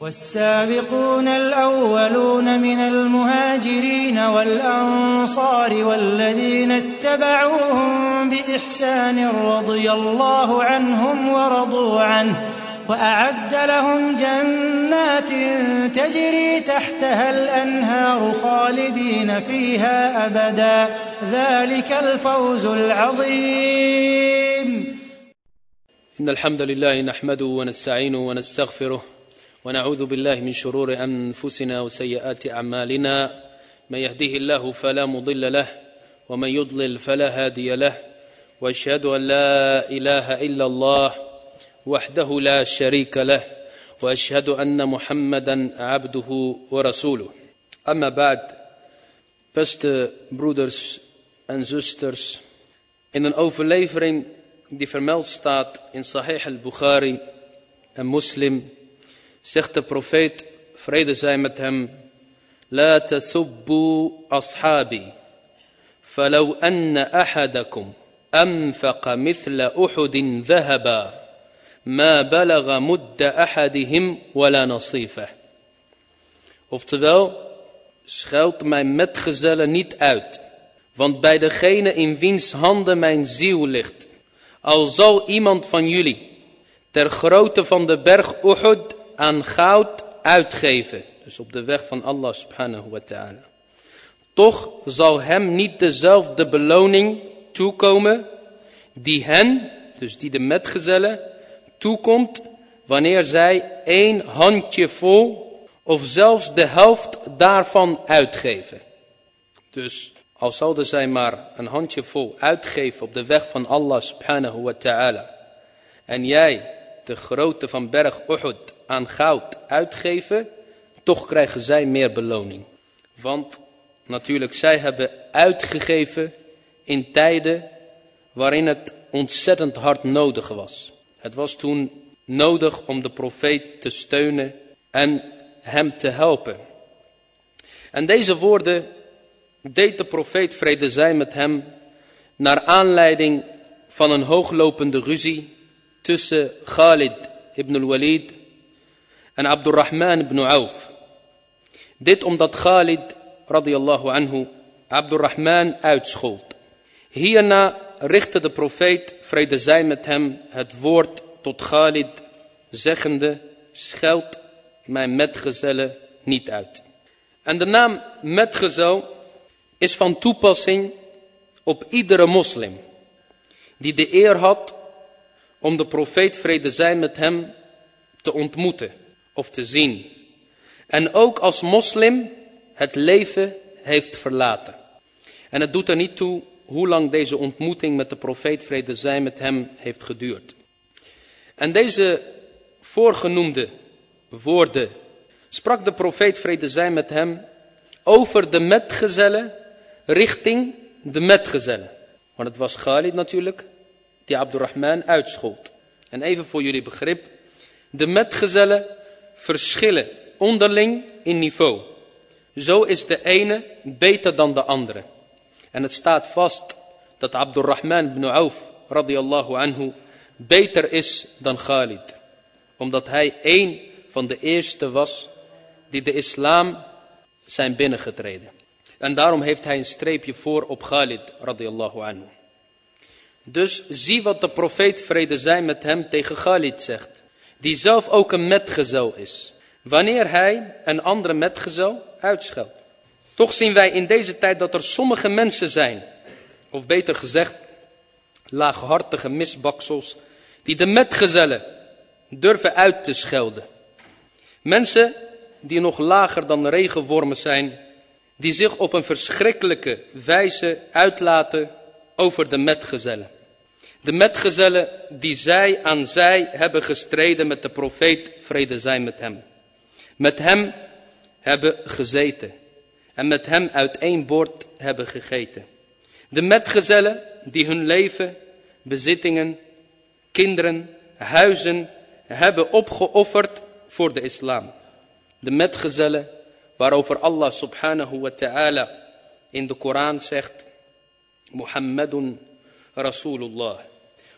والسابقون الأولون من المهاجرين والأنصار والذين اتبعوهم بإحسان رضي الله عنهم ورضوا عنه وأعد لهم جنات تجري تحتها الأنهار خالدين فيها أبدا. ذلك الفوز العظيم. إن الحمد لله نحمده ونستعينه ونستغفره ونعوذ بالله من شرور أنفسنا وسيئات أعمالنا. من يهده الله فلا مضل له ومن يضلل فلا هادي له. وأشهد أن لا إله إلا الله وحده لا شريك له وأشهد أن محمدا عبده ورسوله. أما بعد beste broeders en zusters in een overlevering die vermeld staat in Sahih al-Bukhari en Muslim zegt de profeet, vrede zij met hem, لا تسبوا أصحابي فلو أن أحدكم أنفق مثل أحد ذهبا ما بلغ مد أحدهم ولا نصيفه Oftewel, schuilt mijn metgezellen niet uit, want bij degene in wiens handen mijn ziel ligt, al zal iemand van jullie ter grootte van de berg Uhud aan goud uitgeven. Dus op de weg van Allah subhanahu wa ta'ala. Toch zal hem niet dezelfde beloning toekomen die hen, dus die de metgezellen, toekomt wanneer zij één handje vol of zelfs de helft daarvan uitgeven. Dus al zouden zij maar een handje vol uitgeven op de weg van Allah subhanahu wa ta'ala. En jij de grootte van berg Uhud aan goud uitgeven, toch krijgen zij meer beloning. Want natuurlijk, zij hebben uitgegeven in tijden waarin het ontzettend hard nodig was. Het was toen nodig om de profeet te steunen en hem te helpen. En deze woorden deed de profeet vrede zij met hem naar aanleiding van een hooglopende ruzie tussen Khalid ibn al-Walid en Abdurrahman ibn Auf. Dit omdat Khalid radiyallahu anhu Abdurrahman uitschold. Hierna richtte de profeet vrede zij met hem het woord tot Khalid zeggende scheld mijn metgezellen niet uit. En de naam metgezel is van toepassing op iedere moslim die de eer had om de profeet vrede zij met hem te ontmoeten of te zien. En ook als moslim het leven heeft verlaten. En het doet er niet toe hoe lang deze ontmoeting met de profeet vrede zij met hem heeft geduurd. En deze voorgenoemde woorden sprak de profeet vrede zij met hem over de metgezellen richting de metgezellen. Want het was Khalid natuurlijk die Abdurrahman uitschold. En even voor jullie begrip, de metgezellen verschillen onderling in niveau. Zo is de ene beter dan de andere. En het staat vast dat Abdurrahman ibn Auf radiyallahu anhu beter is dan Khalid. Omdat hij één van de eerste was die de islam zijn binnengetreden. En daarom heeft hij een streepje voor op Khalid radiyallahu anhu. Dus zie wat de profeet vrede zij met hem tegen Khalid zegt. Die zelf ook een metgezel is. Wanneer hij een andere metgezel uitscheldt. Toch zien wij in deze tijd dat er sommige mensen zijn. Of beter gezegd, laaghartige misbaksels. Die de metgezellen durven uit te schelden. Mensen die nog lager dan regenwormen zijn. Die zich op een verschrikkelijke wijze uitlaten over de metgezellen. De metgezellen die zij aan zij hebben gestreden met de profeet, vrede zij met hem. Met hem hebben gezeten. En met hem uit één bord hebben gegeten. De metgezellen die hun leven, bezittingen, kinderen, huizen hebben opgeofferd voor de islam. De metgezellen waarover Allah subhanahu wa ta'ala in de Koran zegt. Muhammadun Rasulullah.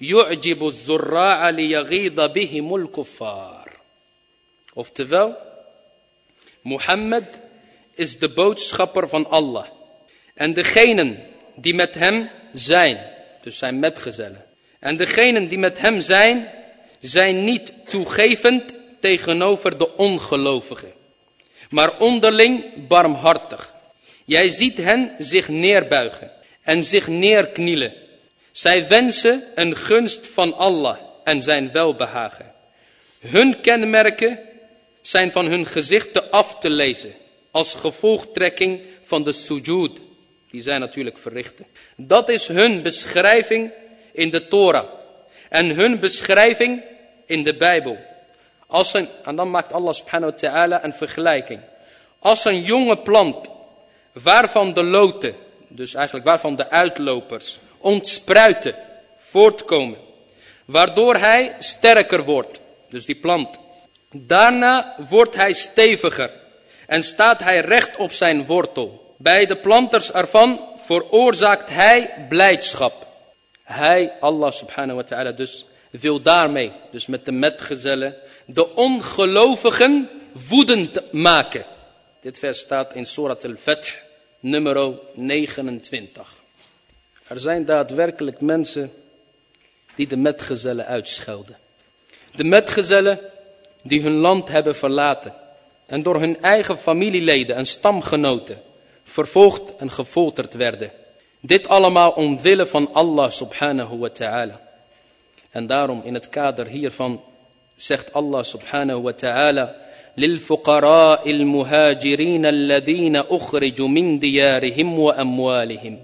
Yu'jibu zurra'a liyaghida bihimul kuffar. Oftewel, Mohammed is de boodschapper van Allah. En degenen die met hem zijn, dus zijn metgezellen. En degenen die met hem zijn, zijn niet toegevend tegenover de ongelovigen. Maar onderling barmhartig. Jij ziet hen zich neerbuigen en zich neerknielen zij wensen een gunst van Allah en zijn welbehagen. Hun kenmerken zijn van hun gezichten af te lezen als gevolgtrekking van de sujud die zij natuurlijk verrichten. Dat is hun beschrijving in de Torah en hun beschrijving in de Bijbel. Als een, en dan maakt Allah subhanahu wa ta'ala een vergelijking. Als een jonge plant waarvan de loten, dus eigenlijk waarvan de uitlopers, ontspruiten, voortkomen. Waardoor hij sterker wordt, dus die plant. Daarna wordt hij steviger en staat hij recht op zijn wortel. Bij de planters ervan veroorzaakt hij blijdschap. Hij, Allah subhanahu wa ta'ala dus, wil daarmee, dus met de metgezellen, de ongelovigen woedend maken. Dit vers staat in Surat al-Fath, nummer 29. Er zijn daadwerkelijk mensen die de metgezellen uitschelden. De metgezellen die hun land hebben verlaten en door hun eigen familieleden en stamgenoten vervolgd en gefolterd werden. Dit allemaal omwille van Allah subhanahu wa ta'ala. En daarom in het kader hiervan zegt Allah subhanahu wa ta'ala للفقراء المهاجرين الذين أخرجوا من ديارهم وأموالهم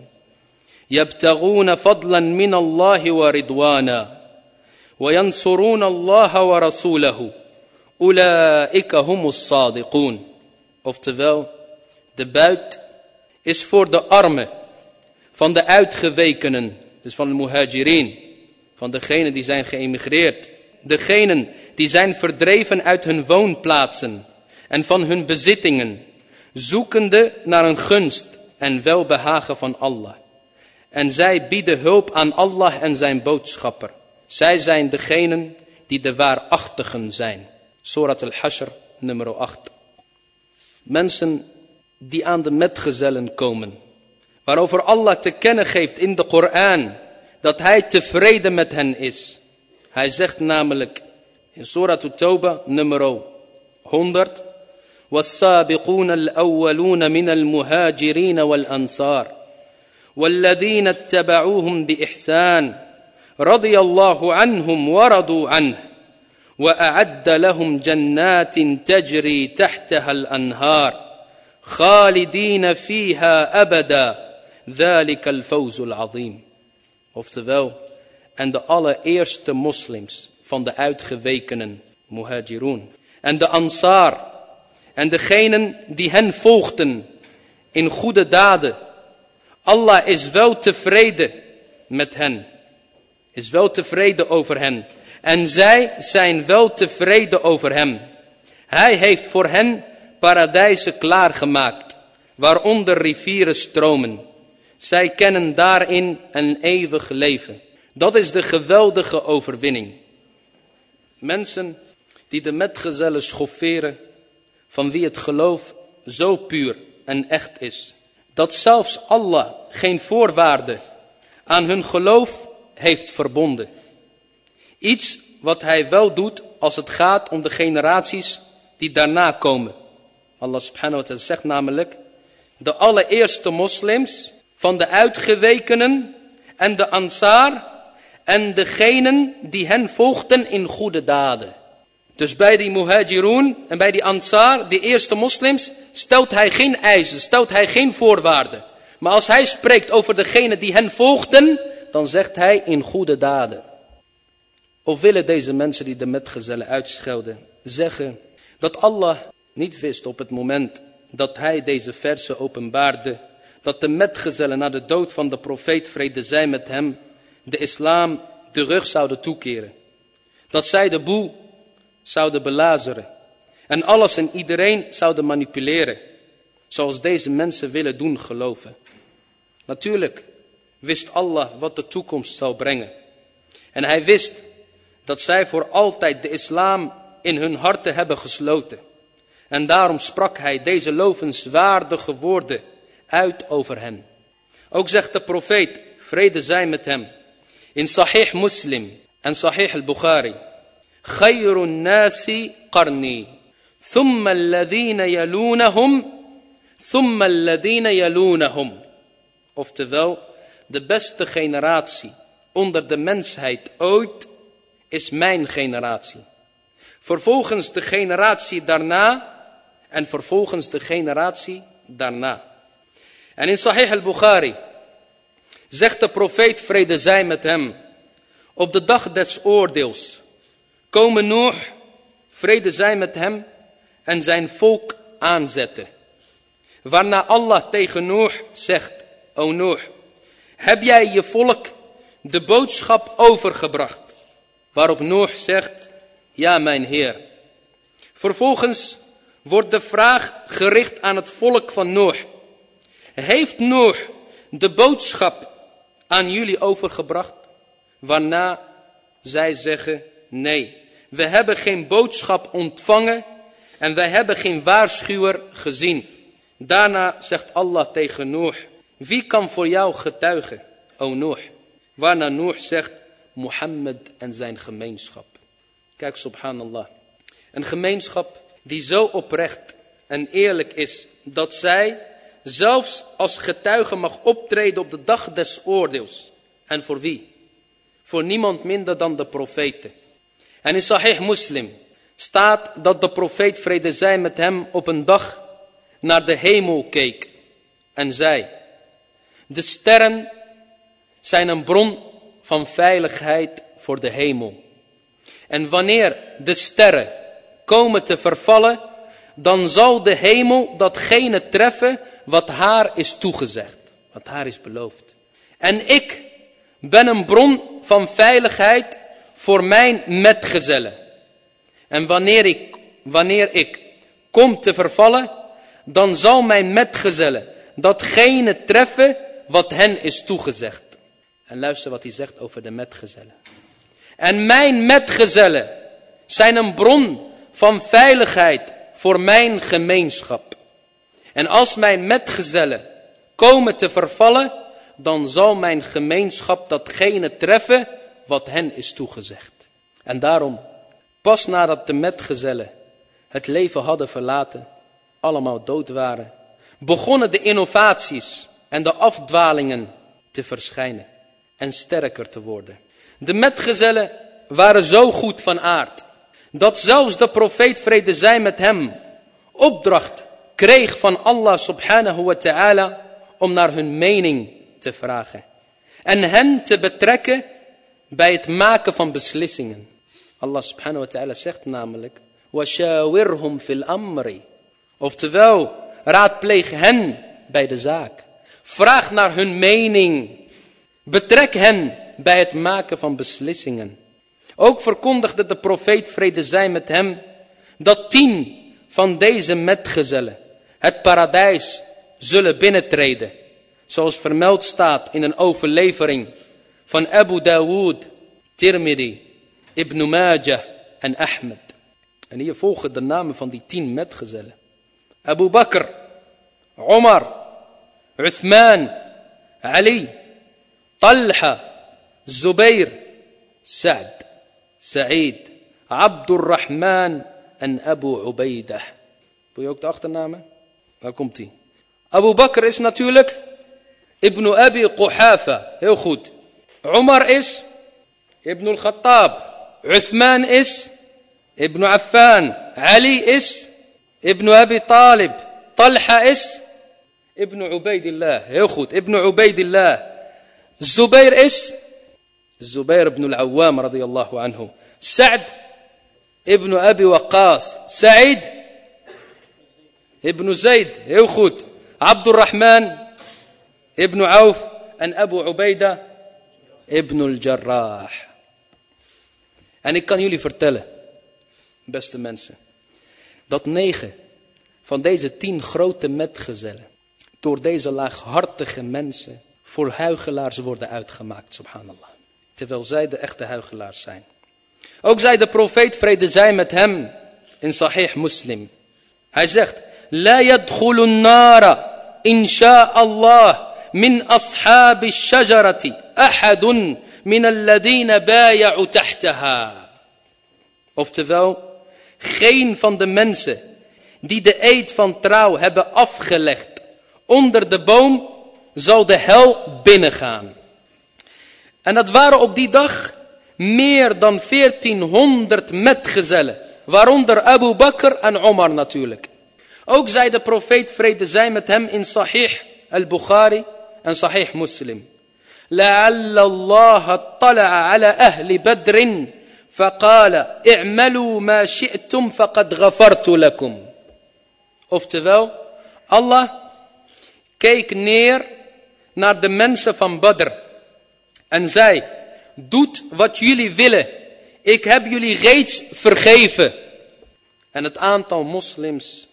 يبتغون فضلا من الله ورضوانا وينصرون الله ورسوله أولئك هم الصادقون Oftewel, de buit is voor de armen van de uitgewekenen, dus van de muhajirin, van degenen die zijn geëmigreerd, degenen die zijn verdreven uit hun woonplaatsen en van hun bezittingen, zoekende naar een gunst en welbehagen van Allah. En zij bieden hulp aan Allah en zijn boodschapper. Zij zijn degenen die de waarachtigen zijn. Surat al-Hashr, nummer 8. Mensen die aan de metgezellen komen. Waarover Allah te kennen geeft in de Koran dat hij tevreden met hen is. Hij zegt namelijk in Surah At-Tawbah nummer 100 والسابقون الأولون من المهاجرين والأنصار والذين اتبعوهم بإحسان رضي الله عنهم ورضوا عنه وأعد لهم جنات تجري تحتها الأنهار خالدين فيها أبدا ذلك الفوز العظيم Oftewel, en de allereerste moslims van de uitgewekenen, muhajirun. En de ansar, en degenen die hen volgden in goede daden. Allah is wel tevreden met hen, is wel tevreden over hen. En zij zijn wel tevreden over hem. Hij heeft voor hen paradijzen klaargemaakt, waaronder rivieren stromen. Zij kennen daarin een eeuwig leven. Dat is de geweldige overwinning. Mensen die de metgezellen schofferen, van wie het geloof zo puur en echt is. Dat zelfs Allah geen voorwaarde aan hun geloof heeft verbonden. Iets wat hij wel doet als het gaat om de generaties die daarna komen. Allah subhanahu wa ta'ala zegt namelijk, de allereerste moslims van de uitgewekenen en de ansar en degenen die hen volgden in goede daden. Dus bij die muhajirun en bij die ansar, die eerste moslims, stelt hij geen eisen, stelt hij geen voorwaarden. Maar als hij spreekt over degenen die hen volgden, dan zegt hij in goede daden. Of willen deze mensen die de metgezellen uitschelden zeggen dat Allah niet wist op het moment dat hij deze versen openbaarde, dat de metgezellen na de dood van de profeet vrede zij met hem, de islam de rug zouden toekeren. Dat zij de boel zouden belazeren en alles en iedereen zouden manipuleren, zoals deze mensen willen doen geloven. Natuurlijk wist Allah wat de toekomst zou brengen. En hij wist dat zij voor altijd de islam in hun harten hebben gesloten. En daarom sprak hij deze lovenswaardige woorden uit over hen. Ook zegt de profeet, vrede zij met hem, in Sahih Muslim en Sahih al-Bukhari. Khayrun nasi qarni, thumma alladhina yalunahum, thumma alladhina yalunahum. Oftewel, de beste generatie onder de mensheid ooit is mijn generatie. Vervolgens de generatie daarna en vervolgens de generatie daarna. En in Sahih al-Bukhari zegt de profeet vrede zij met hem. Op de dag des oordeels komen Noor, vrede zij met hem en zijn volk aanzetten. Waarna Allah tegen Noor zegt, o Noor, heb jij je volk de boodschap overgebracht? Waarop Noor zegt, ja mijn Heer. Vervolgens wordt de vraag gericht aan het volk van Noor. Heeft Noor de boodschap aan jullie overgebracht? Waarna zij zeggen, nee, we hebben geen boodschap ontvangen en wij hebben geen waarschuwer gezien. Daarna zegt Allah tegen Noor, wie kan voor jou getuigen, o Noor? Waarna Noor zegt, Mohammed en zijn gemeenschap. Kijk, subhanallah. Een gemeenschap die zo oprecht en eerlijk is dat zij zelfs als getuige mag optreden op de dag des oordeels. En voor wie? Voor niemand minder dan de profeten. En in Sahih Muslim staat dat de profeet vrede zij met hem op een dag naar de hemel keek en zei, de sterren zijn een bron van veiligheid voor de hemel. En wanneer de sterren komen te vervallen, dan zal de hemel datgene treffen wat haar is toegezegd, wat haar is beloofd. En ik ben een bron van veiligheid voor mijn metgezellen. En wanneer ik, wanneer ik kom te vervallen, dan zal mijn metgezellen datgene treffen wat hen is toegezegd. En luister wat hij zegt over de metgezellen. En mijn metgezellen zijn een bron van veiligheid voor mijn gemeenschap. En als mijn metgezellen komen te vervallen, dan zal mijn gemeenschap datgene treffen wat hen is toegezegd. En daarom, pas nadat de metgezellen het leven hadden verlaten, allemaal dood waren, begonnen de innovaties en de afdwalingen te verschijnen en sterker te worden. De metgezellen waren zo goed van aard, dat zelfs de profeet vrede zij met hem opdracht kreeg van Allah subhanahu wa ta'ala om naar hun mening te vragen. En hen te betrekken bij het maken van beslissingen. Allah subhanahu wa ta'ala zegt namelijk, وَشَاوِرْهُمْ fil amri. Oftewel, raadpleeg hen bij de zaak. Vraag naar hun mening. Betrek hen bij het maken van beslissingen. Ook verkondigde de profeet vrede zij met hem dat tien van deze metgezellen het paradijs zullen binnentreden. Zoals vermeld staat in een overlevering van Abu Dawood, Tirmidhi, Ibn Majah en Ahmed. En hier volgen de namen van die tien metgezellen. Abu Bakr, Omar, Uthman, Ali, Talha, Zubair, Sa'd, Sa'id, Abdul Rahman en Abu Ubaidah. Wil je ook de achternamen? Daar komt hij. Abu Bakr is natuurlijk Ibn Abi Quhafa. Heel goed. Umar is Ibn al-Khattab. Uthman is Ibn Affan. Ali is Ibn Abi Talib. Talha is Ibn Ubaidillah. Heel goed. Ibn Ubaidillah. Zubair is Zubair ibn al-Awwam radiyallahu anhu. Sa'd ibn Abi Waqqas. Sa'id ibn Zayd, heel goed. Abdurrahman ibn Auf en Abu Ubaidah ibn al-Jarrah. En ik kan jullie vertellen, beste mensen, dat negen van deze tien grote metgezellen door deze laaghartige mensen voor huigelaars worden uitgemaakt, subhanallah. Terwijl zij de echte huigelaars zijn. Ook zei de profeet vrede zij met hem in Sahih Muslim. Hij zegt, La yadkhulun nara insha Min ashabi shajarati ahadun min alladina baya'u tahtaha. Oftewel, geen van de mensen die de eed van trouw hebben afgelegd onder de boom zal de hel binnengaan. En dat waren op die dag meer dan 1400 metgezellen, waaronder Abu Bakr en Omar natuurlijk. Ook zei de profeet vrede zij met hem in Sahih al-Bukhari en Sahih Muslim. لعل الله اطلع على أهل بدر فقال اعملوا ما شئتم فقد غفرت لكم. Oftewel, Allah keek neer naar de mensen van Badr en zei, doet wat jullie willen, ik heb jullie reeds vergeven. En het aantal moslims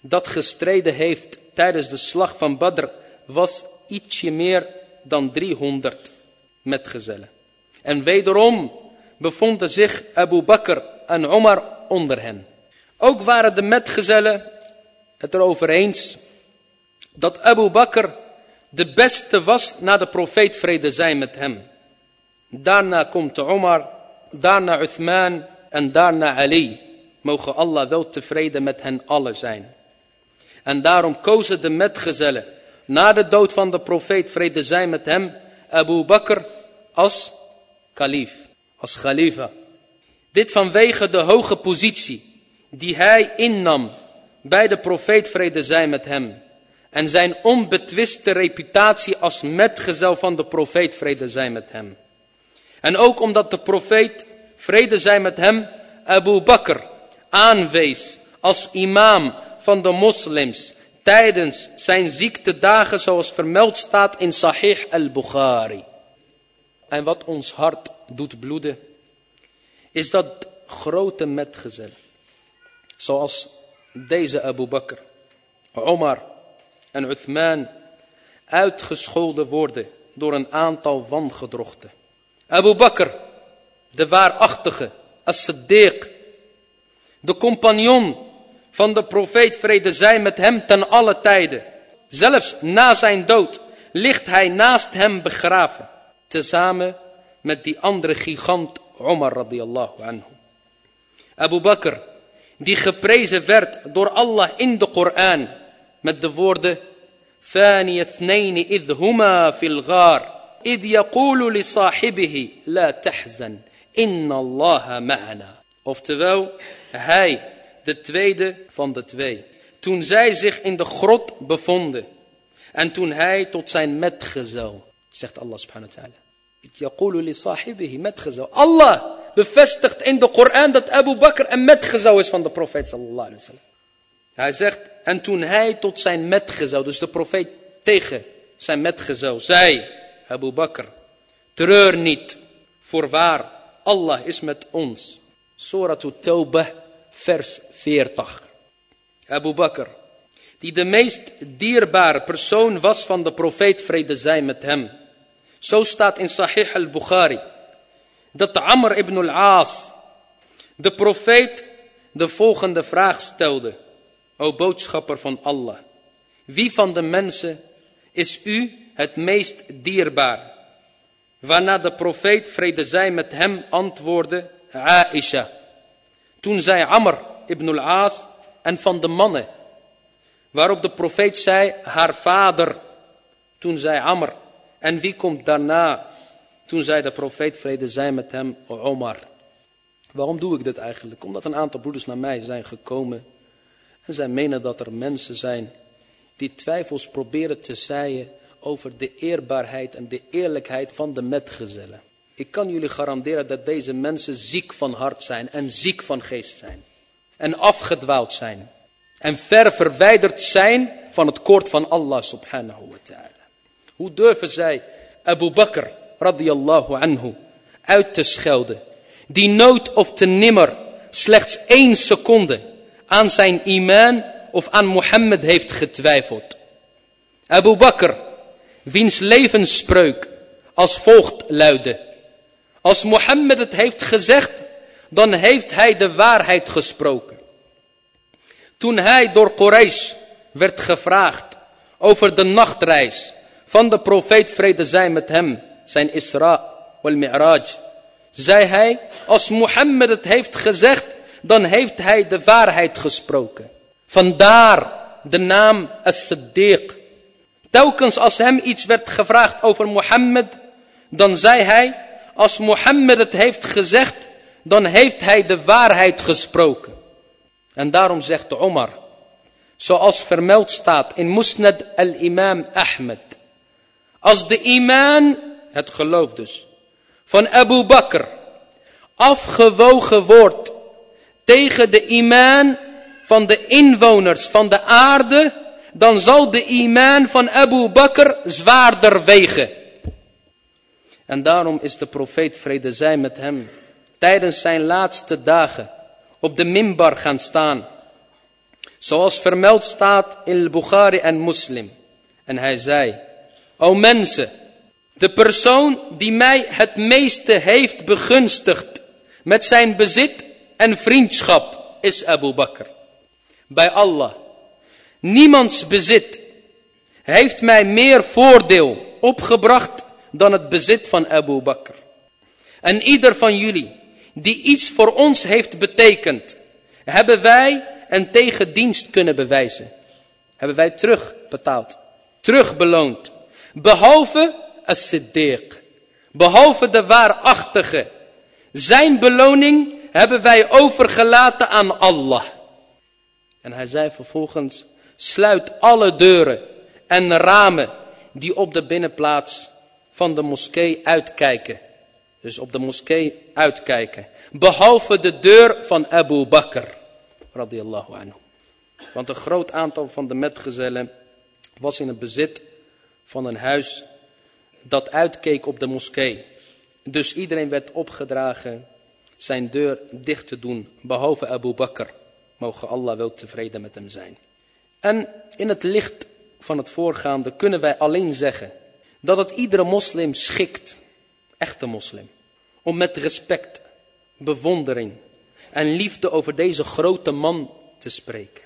dat gestreden heeft tijdens de slag van Badr was ietsje meer dan 300 metgezellen. En wederom bevonden zich Abu Bakr en Omar onder hen. Ook waren de metgezellen het erover eens dat Abu Bakr de beste was na de profeet vrede zij met hem. Daarna komt Omar, daarna Uthman en daarna Ali. Mogen Allah wel tevreden met hen allen zijn. En daarom kozen de metgezellen na de dood van de profeet vrede zij met hem Abu Bakr als kalif, als khalifa. Dit vanwege de hoge positie die hij innam bij de profeet vrede zij met hem. En zijn onbetwiste reputatie als metgezel van de profeet vrede zij met hem. En ook omdat de profeet vrede zij met hem Abu Bakr aanwees als imam van de moslims tijdens zijn ziektedagen zoals vermeld staat in Sahih al-Bukhari. En wat ons hart doet bloeden is dat grote metgezel zoals deze Abu Bakr, Omar en Uthman uitgescholden worden door een aantal wangedrochten. Abu Bakr, de waarachtige, as-Siddiq, de compagnon van de profeet vrede zij met hem ten alle tijden. Zelfs na zijn dood ligt hij naast hem begraven, tezamen met die andere gigant Omar radiyallahu anhu. Abu Bakr, die geprezen werd door Allah in de Koran met de woorden ثاني اثنين إذ هما في الغار إذ يقول لصاحبه لا تحزن إن الله معنا Oftewel, hij, de tweede van de twee. Toen zij zich in de grot bevonden. En toen hij tot zijn metgezel, zegt Allah subhanahu wa ta'ala. Allah bevestigt in de Koran dat Abu Bakr een metgezel is van de profeet sallallahu alaihi wasallam. Hij zegt, en toen hij tot zijn metgezel, dus de profeet tegen zijn metgezel, zei, Abu Bakr, treur niet, voorwaar, Allah is met ons. Surah Tawbah vers 40. Abu Bakr, die de meest dierbare persoon was van de profeet, vrede zij met hem. Zo staat in Sahih al-Bukhari, dat Amr ibn al-Aas, de profeet, de volgende vraag stelde. O boodschapper van Allah, wie van de mensen is u het meest dierbaar? Waarna de profeet vrede zij met hem antwoordde, Aisha. Toen zei Amr ibn al-Aas en van de mannen. Waarop de profeet zei, haar vader. Toen zei Amr, en wie komt daarna? Toen zei de profeet vrede zij met hem, Omar. Waarom doe ik dit eigenlijk? Omdat een aantal broeders naar mij zijn gekomen en zij menen dat er mensen zijn die twijfels proberen te zaaien over de eerbaarheid en de eerlijkheid van de metgezellen. Ik kan jullie garanderen dat deze mensen ziek van hart zijn en ziek van geest zijn. En afgedwaald zijn. En ver verwijderd zijn van het koord van Allah subhanahu wa ta'ala. Hoe durven zij Abu Bakr radiyallahu anhu uit te schelden. Die nooit of te nimmer slechts één seconde aan zijn iman of aan Mohammed heeft getwijfeld. Abu Bakr, wiens levensspreuk als volgt luidde. Als Mohammed het heeft gezegd, dan heeft hij de waarheid gesproken. Toen hij door Quraysh werd gevraagd over de nachtreis van de profeet vrede zij met hem, zijn Isra wal Mi'raj, zei hij, als Mohammed het heeft gezegd, dan heeft hij de waarheid gesproken. Vandaar de naam As-Siddiq. Telkens als hem iets werd gevraagd over Mohammed, dan zei hij, als Mohammed het heeft gezegd, dan heeft hij de waarheid gesproken. En daarom zegt Omar, zoals vermeld staat in Musnad al-Imam Ahmed. Als de iman, het geloof dus, van Abu Bakr afgewogen wordt tegen de iman van de inwoners van de aarde, dan zal de iman van Abu Bakr zwaarder wegen. En daarom is de profeet vrede zij met hem tijdens zijn laatste dagen op de minbar gaan staan. Zoals vermeld staat in Bukhari en Muslim. En hij zei, o mensen, de persoon die mij het meeste heeft begunstigd met zijn bezit en vriendschap is Abu Bakr. Bij Allah. Niemands bezit heeft mij meer voordeel opgebracht dan het bezit van Abu Bakr. En ieder van jullie die iets voor ons heeft betekend, hebben wij een tegendienst kunnen bewijzen. Hebben wij terugbetaald, terugbeloond. Behalve as-siddiq, behalve de waarachtige. Zijn beloning hebben wij overgelaten aan Allah. En hij zei vervolgens, sluit alle deuren en ramen die op de binnenplaats van de moskee uitkijken. Dus op de moskee uitkijken. Behalve de deur van Abu Bakr. Radiallahu anhu. Want een groot aantal van de metgezellen was in het bezit van een huis dat uitkeek op de moskee. Dus iedereen werd opgedragen zijn deur dicht te doen, behalve Abu Bakr. Mogen Allah wel tevreden met hem zijn. En in het licht van het voorgaande kunnen wij alleen zeggen dat het iedere moslim schikt, echte moslim, om met respect, bewondering en liefde over deze grote man te spreken.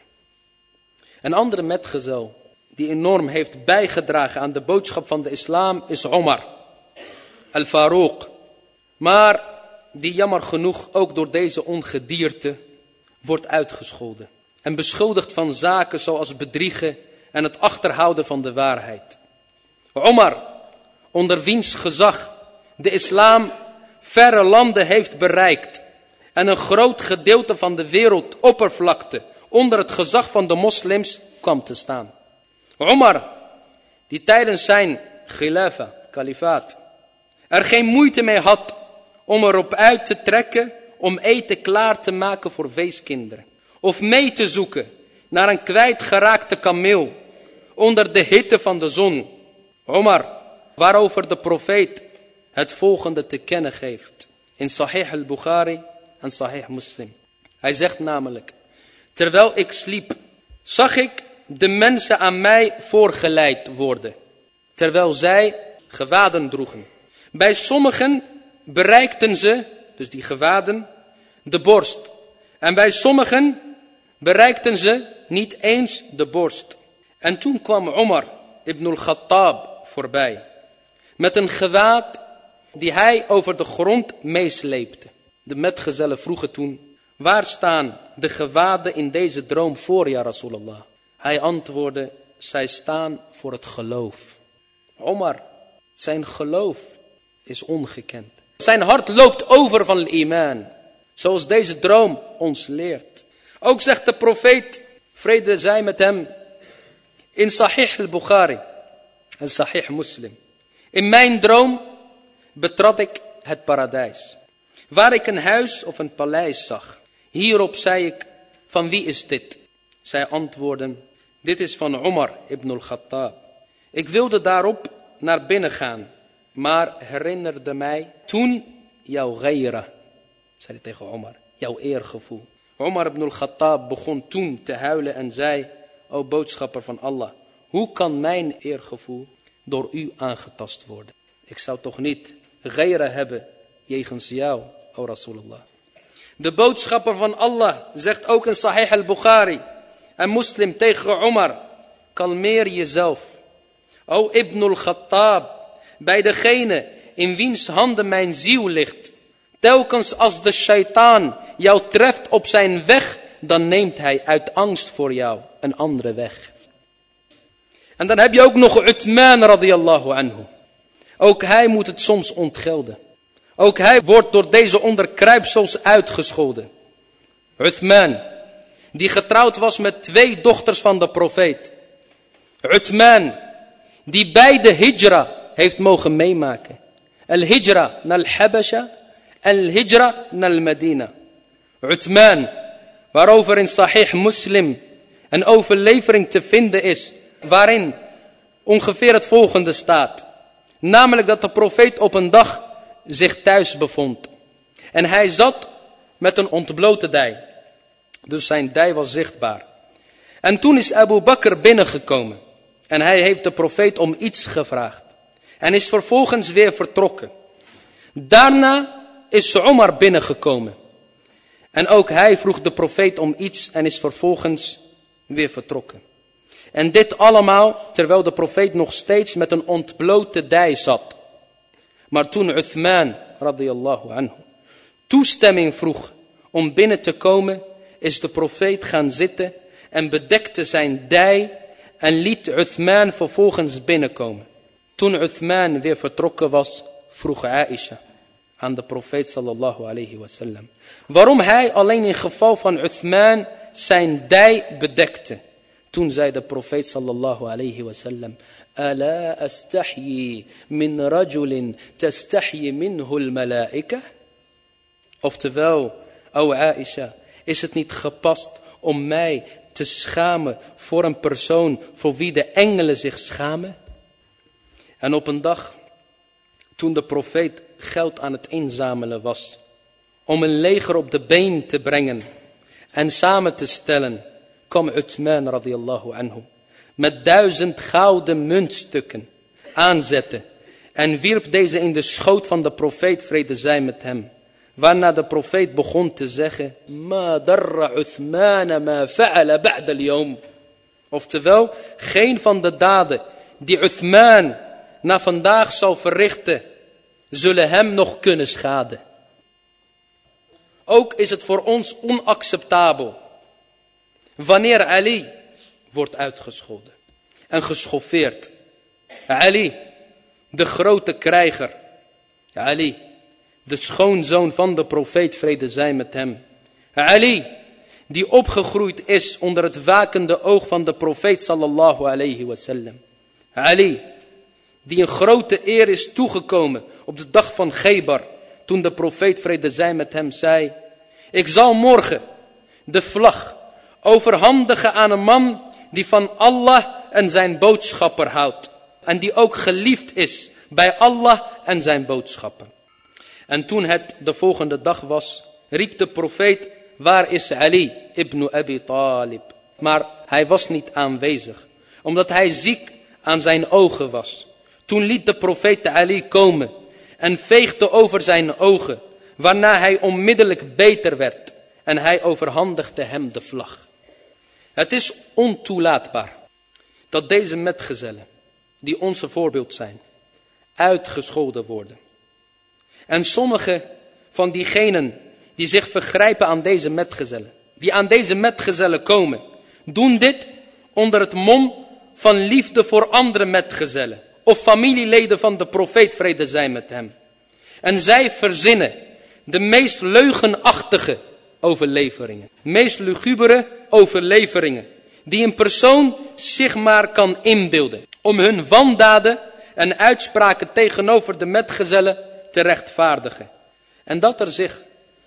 Een andere metgezel die enorm heeft bijgedragen aan de boodschap van de islam is Omar al-Farouk. Maar die jammer genoeg ook door deze ongedierte wordt uitgescholden. En beschuldigd van zaken zoals bedriegen en het achterhouden van de waarheid. Omar, onder wiens gezag de islam verre landen heeft bereikt en een groot gedeelte van de wereldoppervlakte onder het gezag van de moslims kwam te staan. Omar, die tijdens zijn khilafa, kalifaat, er geen moeite mee had om erop uit te trekken om eten klaar te maken voor weeskinderen. Of mee te zoeken naar een kwijtgeraakte kameel onder de hitte van de zon. Omar, waarover de profeet het volgende te kennen geeft. In Sahih al-Bukhari en Sahih Muslim. Hij zegt namelijk, terwijl ik sliep, zag ik de mensen aan mij voorgeleid worden. Terwijl zij gewaden droegen. Bij sommigen bereikten ze, dus die gewaden, de borst. En bij sommigen bereikten ze niet eens de borst. En toen kwam Omar ibn al-Khattab voorbij. Met een gewaad die hij over de grond meesleepte. De metgezellen vroegen toen, waar staan de gewaden in deze droom voor, ja Rasulallah? Hij antwoordde, zij staan voor het geloof. Omar, zijn geloof is ongekend. Zijn hart loopt over van iman. Zoals deze droom ons leert. Ook zegt de profeet, vrede zij met hem, in Sahih al-Bukhari en Sahih Muslim. In mijn droom betrad ik het paradijs. Waar ik een huis of een paleis zag. Hierop zei ik, van wie is dit? Zij antwoordden, dit is van Omar ibn al-Khattab. Ik wilde daarop naar binnen gaan, maar herinnerde mij toen jouw geira, zei hij tegen Omar, jouw eergevoel. Omar ibn al-Khattab begon toen te huilen en zei, o boodschapper van Allah, hoe kan mijn eergevoel door u aangetast worden? Ik zou toch niet geira hebben jegens jou, o Rasulullah. De boodschapper van Allah zegt ook in Sahih al-Bukhari en moslim tegen Omar, kalmeer jezelf. O Ibn al-Khattab, bij degene in wiens handen mijn ziel ligt. Telkens als de shaitaan jou treft op zijn weg, dan neemt hij uit angst voor jou een andere weg. En dan heb je ook nog Uthman radiyallahu anhu. Ook hij moet het soms ontgelden. Ook hij wordt door deze onderkruipsels uitgescholden. Uthman, die getrouwd was met twee dochters van de profeet. Uthman, die beide hijra heeft mogen meemaken. Al-hijra naar Al-Habasha, al-hijra naar Medina. Uthman, waarover in Sahih Muslim een overlevering te vinden is, waarin ongeveer het volgende staat. Namelijk dat de profeet op een dag zich thuis bevond. En hij zat met een ontblote dij. Dus zijn dij was zichtbaar. En toen is Abu Bakr binnengekomen. En hij heeft de profeet om iets gevraagd. En is vervolgens weer vertrokken. Daarna is Omar binnengekomen. En ook hij vroeg de profeet om iets en is vervolgens weer vertrokken. En dit allemaal terwijl de profeet nog steeds met een ontblote dij zat. Maar toen Uthman radiyallahu anhu toestemming vroeg om binnen te komen, is de profeet gaan zitten en bedekte zijn dij en liet Uthman vervolgens binnenkomen. Toen Uthman weer vertrokken was, vroeg Aisha aan de profeet sallallahu alayhi wasallam. Waarom hij alleen in geval van Uthman zijn dij bedekte. Toen zei de profeet sallallahu alayhi wasallam. Ala astahyi min rajulin tastahyi minhu al-malaika? Oftewel, o Aisha, is het niet gepast om mij te schamen voor een persoon voor wie de engelen zich schamen? En op een dag, toen de profeet geld aan het inzamelen was, om een leger op de been te brengen en samen te stellen, kwam Uthman radiallahu anhu met duizend gouden muntstukken aanzetten en wierp deze in de schoot van de profeet vrede zij met hem. Waarna de profeet begon te zeggen, Ma darra Uthman ma fa'ala ba'da al Oftewel, geen van de daden die Uthman na vandaag zal verrichten, zullen hem nog kunnen schaden. Ook is het voor ons onacceptabel wanneer Ali wordt uitgescholden en geschoffeerd. Ali, de grote krijger. Ali, de schoonzoon van de profeet, vrede zij met hem. Ali, die opgegroeid is onder het wakende oog van de profeet sallallahu alayhi wasallam. Ali, die een grote eer is toegekomen op de dag van Gebar, toen de profeet vrede zij met hem zei, ik zal morgen de vlag overhandigen aan een man die van Allah en zijn boodschapper houdt. En die ook geliefd is bij Allah en zijn boodschapper. En toen het de volgende dag was, riep de profeet, waar is Ali ibn Abi Talib? Maar hij was niet aanwezig, omdat hij ziek aan zijn ogen was. Toen liet de profeet Ali komen en veegde over zijn ogen, waarna hij onmiddellijk beter werd. En hij overhandigde hem de vlag. Het is ontoelaatbaar dat deze metgezellen, die onze voorbeeld zijn, uitgescholden worden. En sommige van diegenen die zich vergrijpen aan deze metgezellen, die aan deze metgezellen komen, doen dit onder het mom van liefde voor andere metgezellen of familieleden van de profeet vrede zijn met hem. En zij verzinnen de meest leugenachtige overleveringen, meest lugubere overleveringen, die een persoon zich maar kan inbeelden, om hun wandaden en uitspraken tegenover de metgezellen te rechtvaardigen. En dat er zich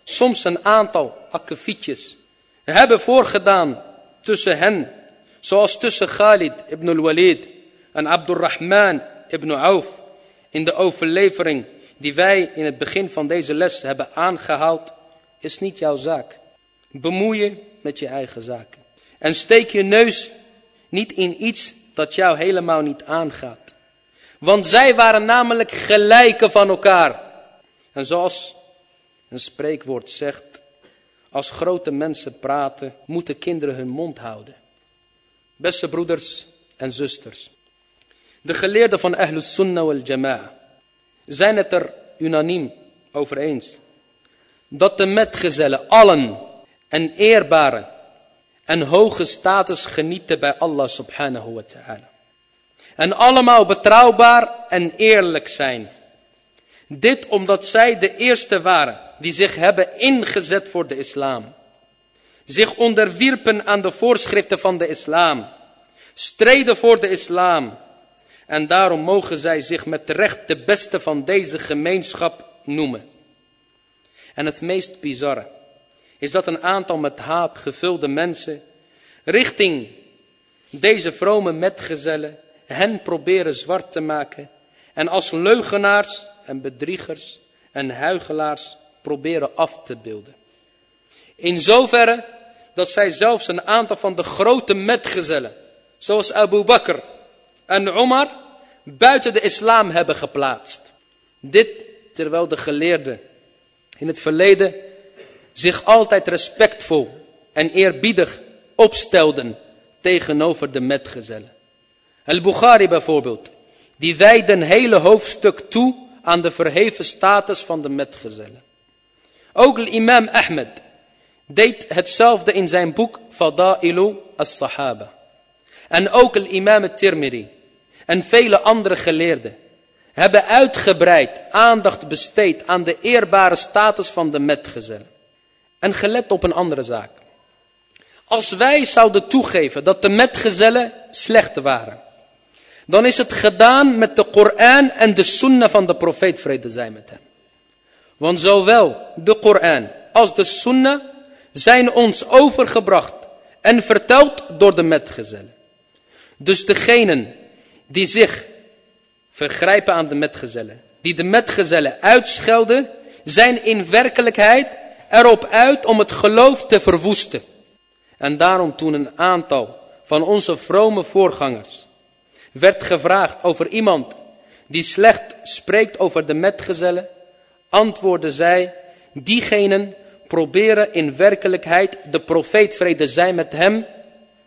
soms een aantal akkefietjes hebben voorgedaan tussen hen, zoals tussen Khalid ibn al-Walid en Abdurrahman ibn Auf. In de overlevering die wij in het begin van deze les hebben aangehaald, is niet jouw zaak. Bemoei je met je eigen zaken. En steek je neus niet in iets dat jou helemaal niet aangaat. Want zij waren namelijk gelijken van elkaar. En zoals een spreekwoord zegt, als grote mensen praten, moeten kinderen hun mond houden. Beste broeders en zusters, de geleerden van Ahlus Sunnah wal Jama'a zijn het er unaniem over eens dat de metgezellen allen een eerbare en hoge status genieten bij Allah subhanahu wa ta'ala. En allemaal betrouwbaar en eerlijk zijn. Dit omdat zij de eerste waren die zich hebben ingezet voor de islam. Zich onderwierpen aan de voorschriften van de islam. Streden voor de islam. En daarom mogen zij zich met recht de beste van deze gemeenschap noemen. En het meest bizarre is dat een aantal met haat gevulde mensen richting deze vrome metgezellen hen proberen zwart te maken en als leugenaars en bedriegers en huigelaars proberen af te beelden. In zoverre dat zij zelfs een aantal van de grote metgezellen, zoals Abu Bakr en Omar, buiten de islam hebben geplaatst. Dit terwijl de geleerden in het verleden zich altijd respectvol en eerbiedig opstelden tegenover de metgezellen. Al-Bukhari bijvoorbeeld, die wijde een hele hoofdstuk toe aan de verheven status van de metgezellen. Ook imam Ahmed deed hetzelfde in zijn boek Fada'ilu as-Sahaba. En ook imam Tirmidhi en vele andere geleerden hebben uitgebreid aandacht besteed aan de eerbare status van de metgezellen. En gelet op een andere zaak. Als wij zouden toegeven dat de metgezellen slecht waren, dan is het gedaan met de Koran en de sunnah van de profeet vrede zij met hem. Want zowel de Koran als de sunnah zijn ons overgebracht en verteld door de metgezellen. Dus degenen die zich vergrijpen aan de metgezellen, die de metgezellen uitschelden, zijn in werkelijkheid erop uit om het geloof te verwoesten. En daarom toen een aantal van onze vrome voorgangers werd gevraagd over iemand die slecht spreekt over de metgezellen, antwoordde zij, diegenen proberen in werkelijkheid de profeet vrede zij met hem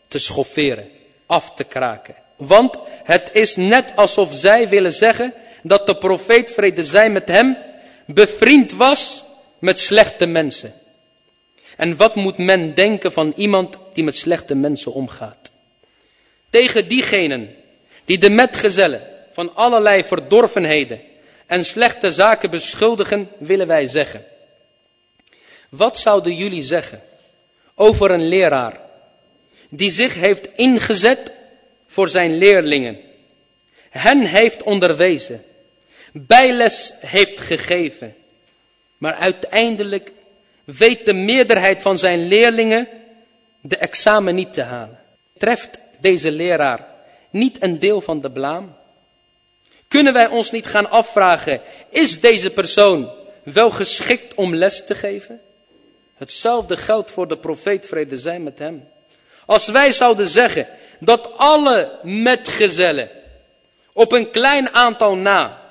te schofferen, af te kraken. Want het is net alsof zij willen zeggen dat de profeet vrede zij met hem bevriend was met slechte mensen. En wat moet men denken van iemand die met slechte mensen omgaat? Tegen diegenen die de metgezellen van allerlei verdorvenheden en slechte zaken beschuldigen, willen wij zeggen. Wat zouden jullie zeggen over een leraar die zich heeft ingezet voor zijn leerlingen, hen heeft onderwezen, bijles heeft gegeven, maar uiteindelijk weet de meerderheid van zijn leerlingen de examen niet te halen. Treft deze leraar niet een deel van de blaam? Kunnen wij ons niet gaan afvragen, is deze persoon wel geschikt om les te geven? Hetzelfde geldt voor de profeet vrede zij met hem. Als wij zouden zeggen dat alle metgezellen op een klein aantal na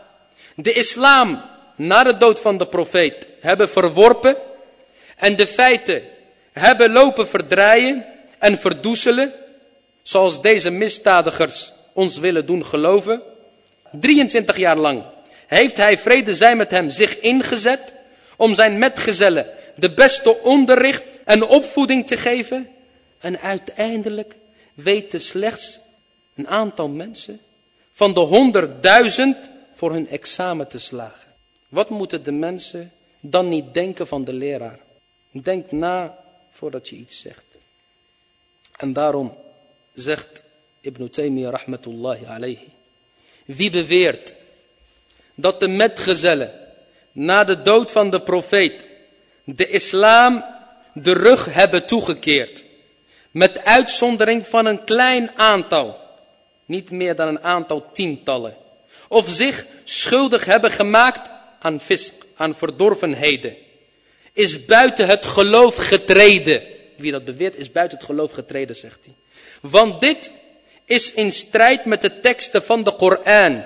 de islam na de dood van de profeet hebben verworpen en de feiten hebben lopen verdraaien en verdoezelen, zoals deze misdadigers ons willen doen geloven. 23 jaar lang heeft hij vrede zij met hem zich ingezet om zijn metgezellen de beste onderricht en opvoeding te geven. En uiteindelijk weten slechts een aantal mensen van de honderdduizend voor hun examen te slagen. Wat moeten de mensen dan niet denken van de leraar? Denk na voordat je iets zegt. En daarom zegt Ibn Taymiyyah rahmatullahi alayhi. Wie beweert dat de metgezellen na de dood van de profeet de islam de rug hebben toegekeerd. Met uitzondering van een klein aantal. Niet meer dan een aantal tientallen. Of zich schuldig hebben gemaakt aan aan verdorvenheden. Is buiten het geloof getreden. Wie dat beweert is buiten het geloof getreden, zegt hij. Want dit is in strijd met de teksten van de Koran.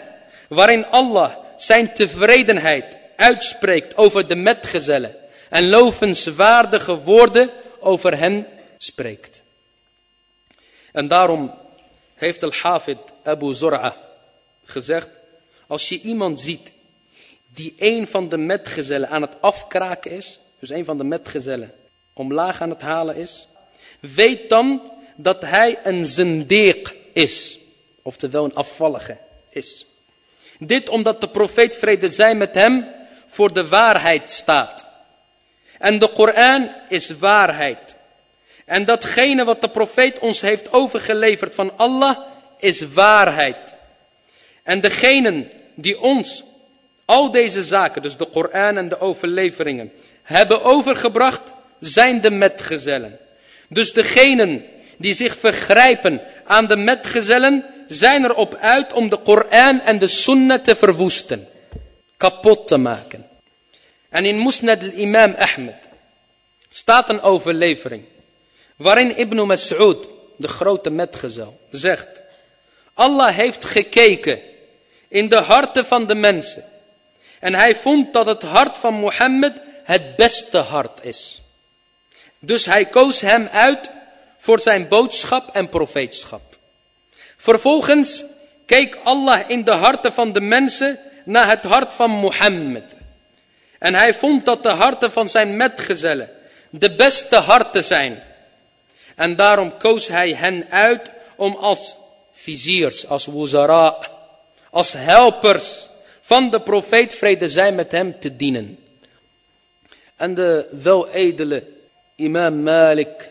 Waarin Allah zijn tevredenheid uitspreekt over de metgezellen. En lovenswaardige woorden over hen spreekt. En daarom heeft al-Hafid Abu Zur'a gezegd. Als je iemand ziet die een van de metgezellen aan het afkraken is. Dus een van de metgezellen omlaag aan het halen is. Weet dan dat hij een zendeek is. Oftewel een afvallige is. Dit omdat de profeet vrede zij met hem voor de waarheid staat. En de Koran is waarheid. En datgene wat de profeet ons heeft overgeleverd van Allah is waarheid. En degenen die ons al deze zaken, dus de Koran en de overleveringen, hebben overgebracht, zijn de metgezellen. Dus degenen die zich vergrijpen aan de metgezellen, zijn erop uit om de Koran en de Sunnah te verwoesten. Kapot te maken. En in Musnad al-Imam Ahmed staat een overlevering. Waarin Ibn Mas'ud, de grote metgezel, zegt. Allah heeft gekeken in de harten van de mensen. En hij vond dat het hart van Mohammed het beste hart is. Dus hij koos hem uit voor zijn boodschap en profeetschap. Vervolgens keek Allah in de harten van de mensen naar het hart van Mohammed. En hij vond dat de harten van zijn metgezellen de beste harten zijn. En daarom koos hij hen uit om als viziers, als wuzara, als helpers van de profeet vrede zij met hem te dienen. En de weledele imam Malik,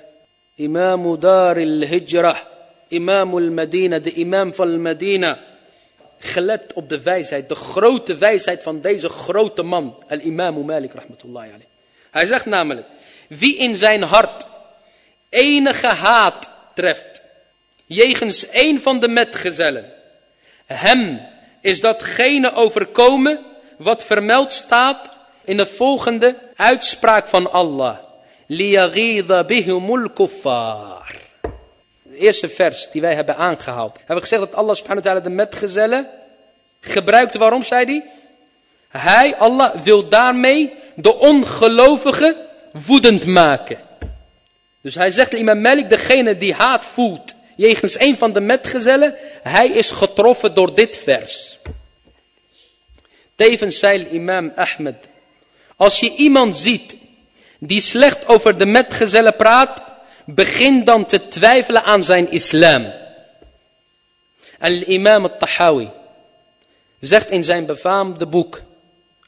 imam Dar al-Hijrah, imam al-Medina, de imam van Medina. Gelet op de wijsheid, de grote wijsheid van deze grote man, al-imam Malik rahmatullahi. Hij zegt namelijk, wie in zijn hart enige haat treft, jegens een van de metgezellen, hem is datgene overkomen wat vermeld staat in de volgende uitspraak van Allah. Liyaghidha bihumul kuffar. De eerste vers die wij hebben aangehaald. Hebben we gezegd dat Allah subhanahu wa ta'ala de metgezellen gebruikte. Waarom zei hij? Hij, Allah, wil daarmee de ongelovigen woedend maken. Dus hij zegt imam Malik, degene die haat voelt jegens een van de metgezellen, hij is getroffen door dit vers. Tevens zei imam Ahmed, als je iemand ziet die slecht over de metgezellen praat, begin dan te twijfelen aan zijn islam. En imam al-Tahawi zegt in zijn befaamde boek,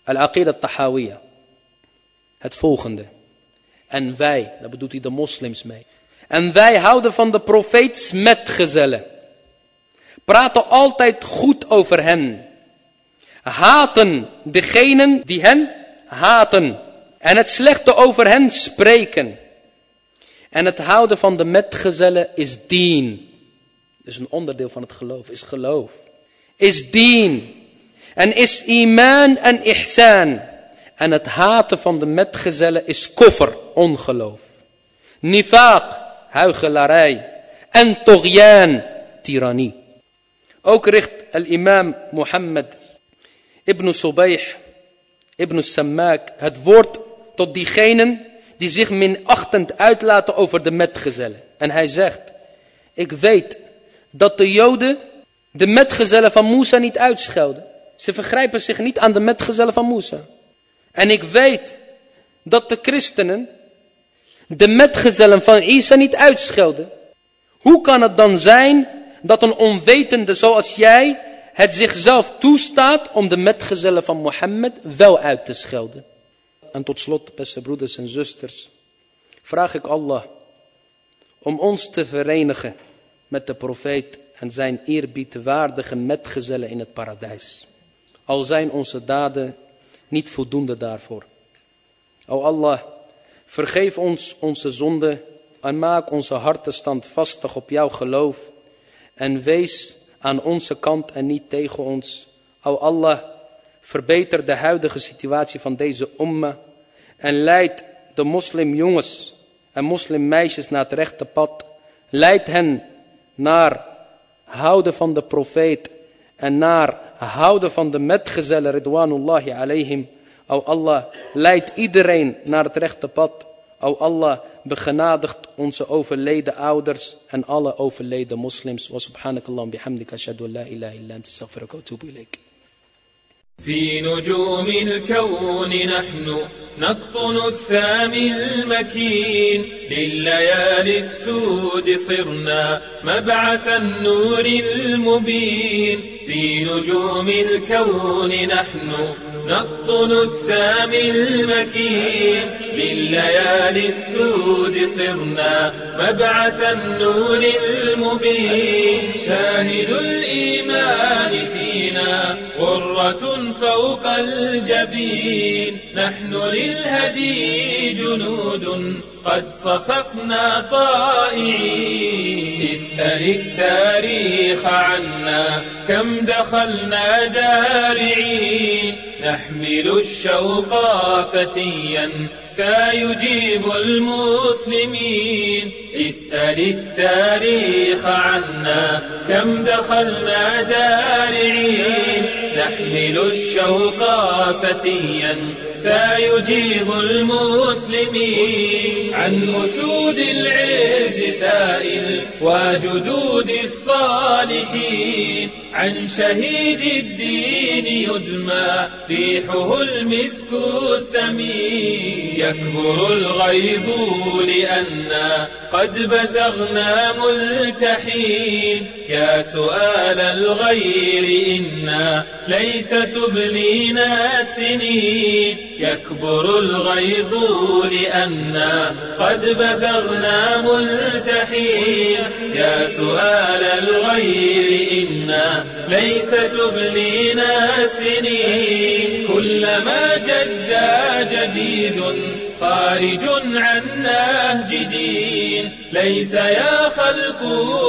Al-Aqidah al-Tahawiyah, het volgende. En wij, daar bedoelt hij de moslims mee. En wij houden van de profeets metgezellen. Praten altijd goed over hen. Haten degenen die hen haten. En het slechte over hen spreken. En het houden van de metgezellen is dien. Dus een onderdeel van het geloof is geloof. Is dien. En is iman en ihsan. En het haten van de metgezellen is koffer, ongeloof. Nifaq, huigelarij. En togyaan, tirannie. Ook richt al-imam Mohammed ibn Subayh ibn Sammak het woord tot diegenen die zich minachtend uitlaten over de metgezellen. En hij zegt, ik weet dat de joden de metgezellen van Musa niet uitschelden. Ze vergrijpen zich niet aan de metgezellen van Musa. En ik weet dat de christenen de metgezellen van Isa niet uitschelden. Hoe kan het dan zijn dat een onwetende zoals jij het zichzelf toestaat om de metgezellen van Mohammed wel uit te schelden? En tot slot, beste broeders en zusters, vraag ik Allah om ons te verenigen met de profeet en zijn eerbiedwaardige metgezellen in het paradijs. Al zijn onze daden niet voldoende daarvoor. O Allah, vergeef ons onze zonde en maak onze harten standvastig op jouw geloof. En wees aan onze kant en niet tegen ons. O Allah, verbeter de huidige situatie van deze umma en leid de moslimjongens en moslimmeisjes naar het rechte pad. Leid hen naar houden van de profeet en naar houden van de metgezellen ridwanullahi alayhim. O Allah, leid iedereen naar het rechte pad. O Allah, begenadigt onze overleden ouders en alle overleden moslims. Wa subhanakallah bihamdika ashhadu an la ilaha illa anta astaghfiruka wa atubu ilayk. في نجوم الكون نحن نقطن السامي المكين لليالي السود صرنا مبعث النور المبين في نجوم الكون نحن نقطن السامي المكين لليالي السود صرنا مبعث النور المبين. شاهد الإيمان فينا غرة فوق الجبين. نحن للهدي جنود قد صففنا طائعين. اسأل التاريخ عنا كم دخلنا دارعين. نحمل الشوق فتيا سيجيب المسلمين. اسأل التاريخ عنا كم دخلنا دارعين. نحمل الشوق فتيا سيجيب المسلمين عن أسود العز سائل وجدود الصالحين عن شهيد الدين يدمى ريحه المسك الثمين يكبر الغيظ لأنا قد بزغنا ملتحين يا سؤال الغير إنا ليس تبلينا السنين يكبر الغيظ لأنا قد بزغنا ملتحين. يا سؤال الغير إنا ليس تبلينا السنين كلما جدا جديد خارج عن نهج دين ليس يا خلق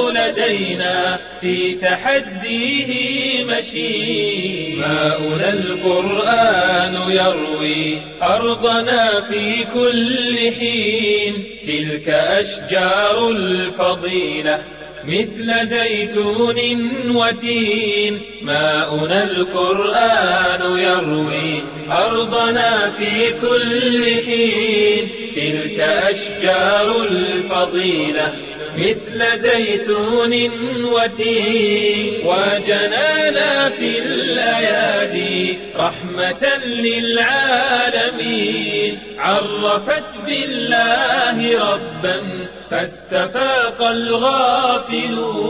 لدينا في تحديه مشي ماؤنا القرآن يروي أرضنا في كل حين. تلك أشجار الفضيلة. مثل زيتون وتين. ماؤنا القرآن يروي أرضنا في كل حين. تلك أشجار الفضيلة مثل زيتون وتين. وجنانا في الأيادي رحمة للعالمين. عرفت بالله ربا فاستفاق الغافلون.